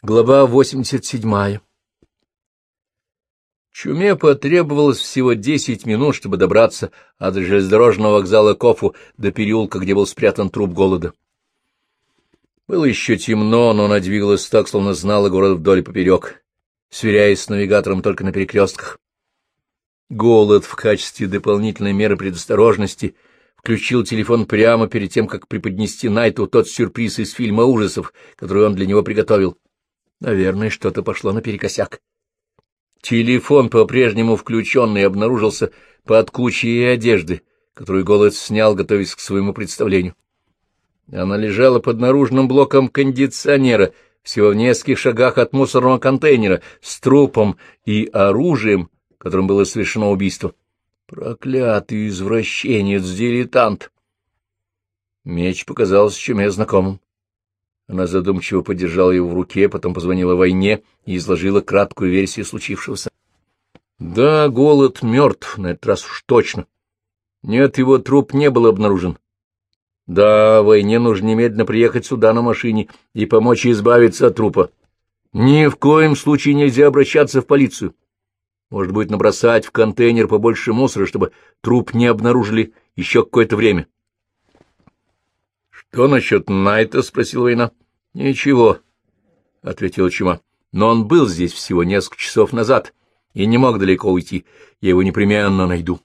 Глава 87 Чуме потребовалось всего десять минут, чтобы добраться от железнодорожного вокзала Кофу до переулка, где был спрятан труп голода. Было еще темно, но она двигалась так, словно знала город вдоль и поперек, сверяясь с навигатором только на перекрестках. Голод в качестве дополнительной меры предосторожности включил телефон прямо перед тем, как преподнести Найту тот сюрприз из фильма ужасов, который он для него приготовил. Наверное, что-то пошло наперекосяк. Телефон, по-прежнему включенный, обнаружился под кучей одежды, которую Голод снял, готовясь к своему представлению. Она лежала под наружным блоком кондиционера, всего в нескольких шагах от мусорного контейнера, с трупом и оружием, которым было совершено убийство. Проклятый извращенец-дилетант! Меч показался чуме знакомым. Она задумчиво подержала его в руке, потом позвонила войне и изложила краткую версию случившегося. Да, голод мертв, на этот раз уж точно. Нет, его труп не был обнаружен. Да, войне нужно немедленно приехать сюда на машине и помочь избавиться от трупа. Ни в коем случае нельзя обращаться в полицию. Может быть, набросать в контейнер побольше мусора, чтобы труп не обнаружили еще какое-то время. — Что насчет Найта? — спросил Война. — Ничего, — ответила Чума. — Но он был здесь всего несколько часов назад и не мог далеко уйти. Я его непременно найду.